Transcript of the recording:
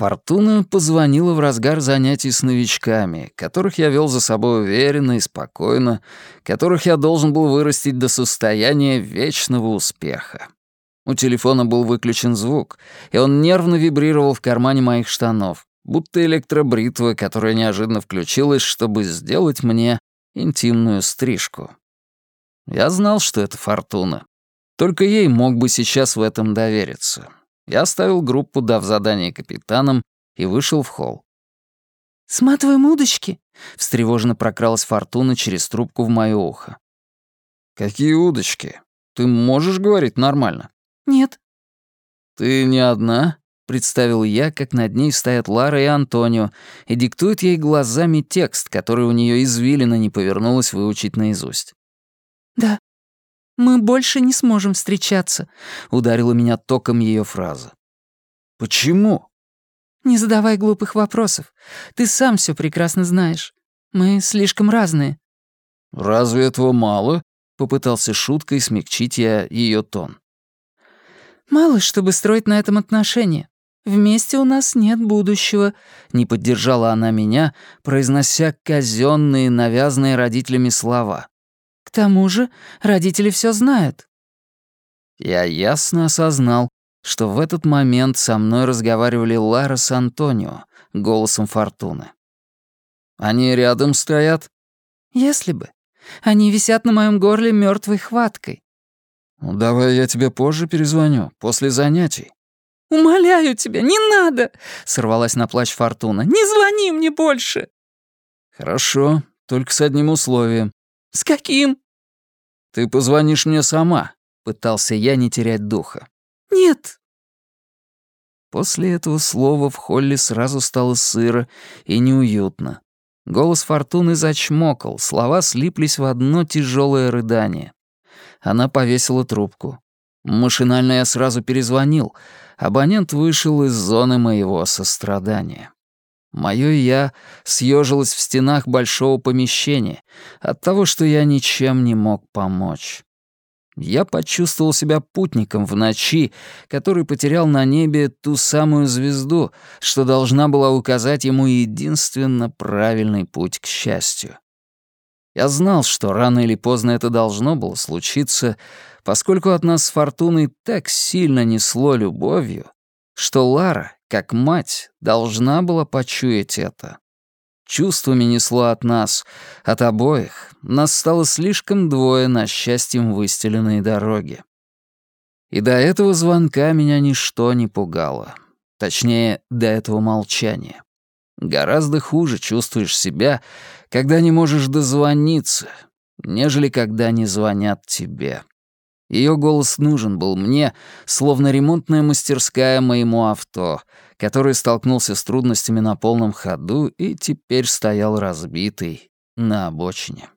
Фортуна позвонила в разгар занятий с новичками, которых я вел за собой уверенно и спокойно, которых я должен был вырастить до состояния вечного успеха. У телефона был выключен звук, и он нервно вибрировал в кармане моих штанов, будто электробритва, которая неожиданно включилась, чтобы сделать мне интимную стрижку. Я знал, что это Фортуна. Только ей мог бы сейчас в этом довериться. Я оставил группу, дав задание капитанам, и вышел в холл. «Сматываем удочки?» — встревоженно прокралась Фортуна через трубку в моё ухо. «Какие удочки? Ты можешь говорить нормально?» «Нет». «Ты не одна?» — представил я, как над ней стоят Лара и Антонио, и диктует ей глазами текст, который у неё извилина не повернулась выучить наизусть. «Да, мы больше не сможем встречаться», — ударила меня током ее фраза. «Почему?» «Не задавай глупых вопросов. Ты сам все прекрасно знаешь. Мы слишком разные». «Разве этого мало?» — попытался шуткой смягчить я ее тон. «Мало, чтобы строить на этом отношения. Вместе у нас нет будущего», — не поддержала она меня, произнося казенные, навязанные родителями слова. К тому же родители все знают». Я ясно осознал, что в этот момент со мной разговаривали Лара с Антонио, голосом Фортуны. «Они рядом стоят?» «Если бы. Они висят на моем горле мертвой хваткой». «Ну, давай я тебе позже перезвоню, после занятий». «Умоляю тебя, не надо!» — сорвалась на плач Фортуна. «Не звони мне больше!» «Хорошо, только с одним условием. «С каким?» «Ты позвонишь мне сама», — пытался я не терять духа. «Нет». После этого слова в холле сразу стало сыро и неуютно. Голос Фортуны зачмокал, слова слиплись в одно тяжелое рыдание. Она повесила трубку. Машинально я сразу перезвонил. Абонент вышел из зоны моего сострадания. Моё «я» съежилось в стенах большого помещения от того, что я ничем не мог помочь. Я почувствовал себя путником в ночи, который потерял на небе ту самую звезду, что должна была указать ему единственно правильный путь к счастью. Я знал, что рано или поздно это должно было случиться, поскольку от нас с Фортуной так сильно несло любовью, что Лара, как мать, должна была почуять это. Чувствами несло от нас, от обоих. Нас стало слишком двое на счастьем выстеленной дороге. И до этого звонка меня ничто не пугало. Точнее, до этого молчания. Гораздо хуже чувствуешь себя, когда не можешь дозвониться, нежели когда не звонят тебе. Ее голос нужен был мне, словно ремонтная мастерская моему авто, который столкнулся с трудностями на полном ходу и теперь стоял разбитый на обочине.